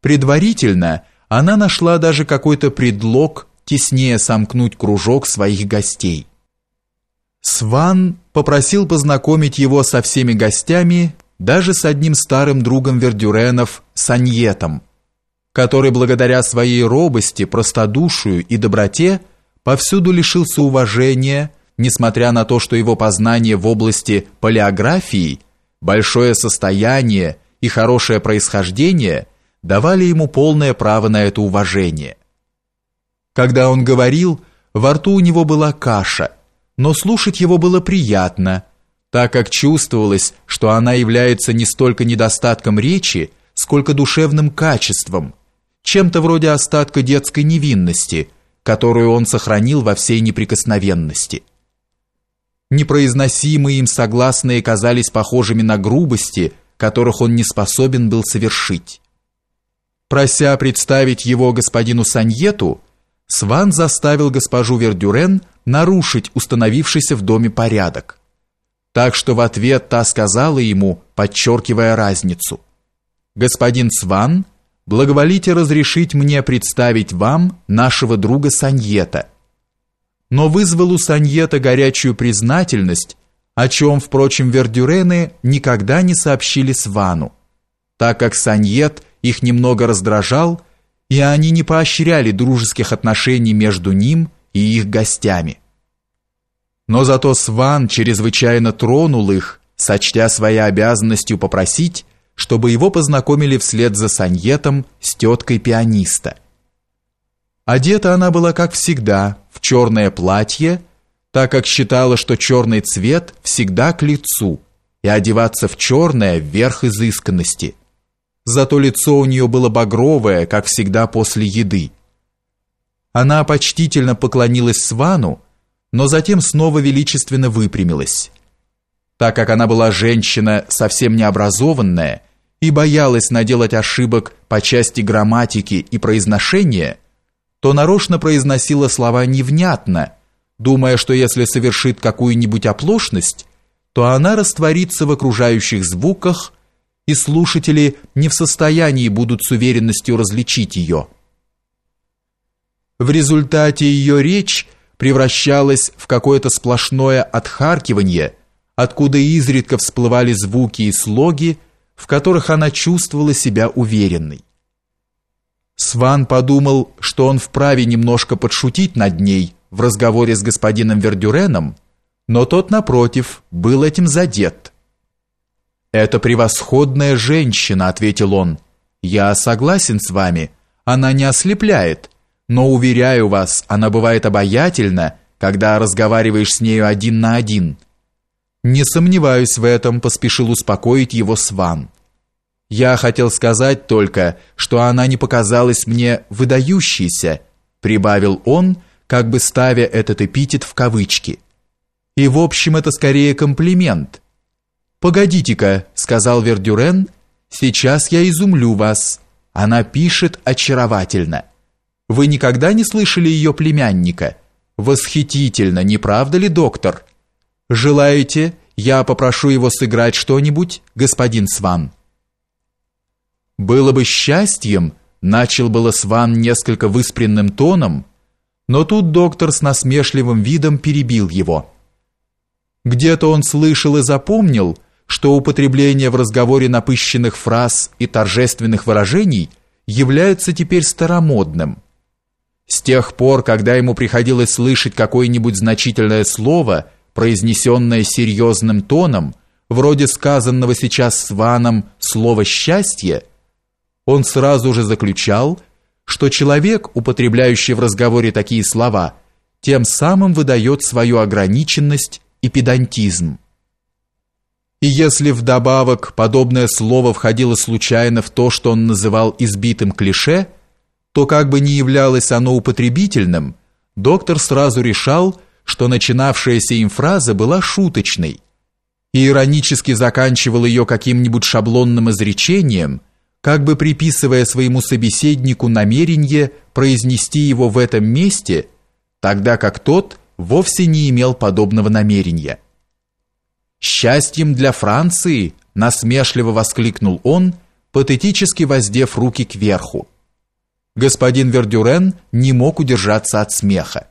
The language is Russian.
Предварительно она нашла даже какой-то предлог теснее сомкнуть кружок своих гостей. Сван попросил познакомить его со всеми гостями, даже с одним старым другом Вердюренов, Саньетом, который благодаря своей робости, простодушию и доброте повсюду лишился уважения, несмотря на то, что его познания в области палеографии, большое состояние и хорошее происхождение давали ему полное право на это уважение. Когда он говорил, во рту у него была каша, но слушать его было приятно, так как чувствовалось, что она является не столько недостатком речи, сколько душевным качеством, чем-то вроде остатка детской невинности, которую он сохранил во всей неприкосновенности. Непроизносимые им согласные казались похожими на грубости, которых он не способен был совершить. Прося представить его господину Саньету, Сван заставил госпожу Вердюрен нарушить установившийся в доме порядок. Так что в ответ та сказала ему, подчеркивая разницу: "Господин Сван, благоволите разрешить мне представить вам нашего друга Саньета". Но вызвал у Саньета горячую признательность, о чем, впрочем, Вердюрены никогда не сообщили Свану, так как Саньет их немного раздражал и они не поощряли дружеских отношений между ним и их гостями. Но зато Сван чрезвычайно тронул их, сочтя своей обязанностью попросить, чтобы его познакомили вслед за Саньетом с теткой пианиста. Одета она была, как всегда, в черное платье, так как считала, что черный цвет всегда к лицу, и одеваться в черное – верх изысканности – зато лицо у нее было багровое, как всегда после еды. Она почтительно поклонилась Свану, но затем снова величественно выпрямилась. Так как она была женщина совсем необразованная и боялась наделать ошибок по части грамматики и произношения, то нарочно произносила слова невнятно, думая, что если совершит какую-нибудь оплошность, то она растворится в окружающих звуках и слушатели не в состоянии будут с уверенностью различить ее. В результате ее речь превращалась в какое-то сплошное отхаркивание, откуда изредка всплывали звуки и слоги, в которых она чувствовала себя уверенной. Сван подумал, что он вправе немножко подшутить над ней в разговоре с господином Вердюреном, но тот напротив был этим задет. «Это превосходная женщина», — ответил он. «Я согласен с вами, она не ослепляет, но, уверяю вас, она бывает обаятельна, когда разговариваешь с нею один на один». «Не сомневаюсь в этом», — поспешил успокоить его Сван. «Я хотел сказать только, что она не показалась мне выдающейся», — прибавил он, как бы ставя этот эпитет в кавычки. «И в общем это скорее комплимент». «Погодите-ка», — сказал Вердюрен, — «сейчас я изумлю вас. Она пишет очаровательно. Вы никогда не слышали ее племянника? Восхитительно, не правда ли, доктор? Желаете, я попрошу его сыграть что-нибудь, господин Сван?» «Было бы счастьем», — начал было Сван несколько выспренным тоном, но тут доктор с насмешливым видом перебил его. Где-то он слышал и запомнил, что употребление в разговоре напыщенных фраз и торжественных выражений является теперь старомодным. С тех пор, когда ему приходилось слышать какое-нибудь значительное слово, произнесенное серьезным тоном, вроде сказанного сейчас с Ваном слова «счастье», он сразу же заключал, что человек, употребляющий в разговоре такие слова, тем самым выдает свою ограниченность и педантизм. И если вдобавок подобное слово входило случайно в то, что он называл избитым клише, то как бы ни являлось оно употребительным, доктор сразу решал, что начинавшаяся им фраза была шуточной, и иронически заканчивал ее каким-нибудь шаблонным изречением, как бы приписывая своему собеседнику намерение произнести его в этом месте, тогда как тот вовсе не имел подобного намерения. Счастьем для Франции, насмешливо воскликнул он, патетически воздев руки кверху. Господин Вердюрен не мог удержаться от смеха.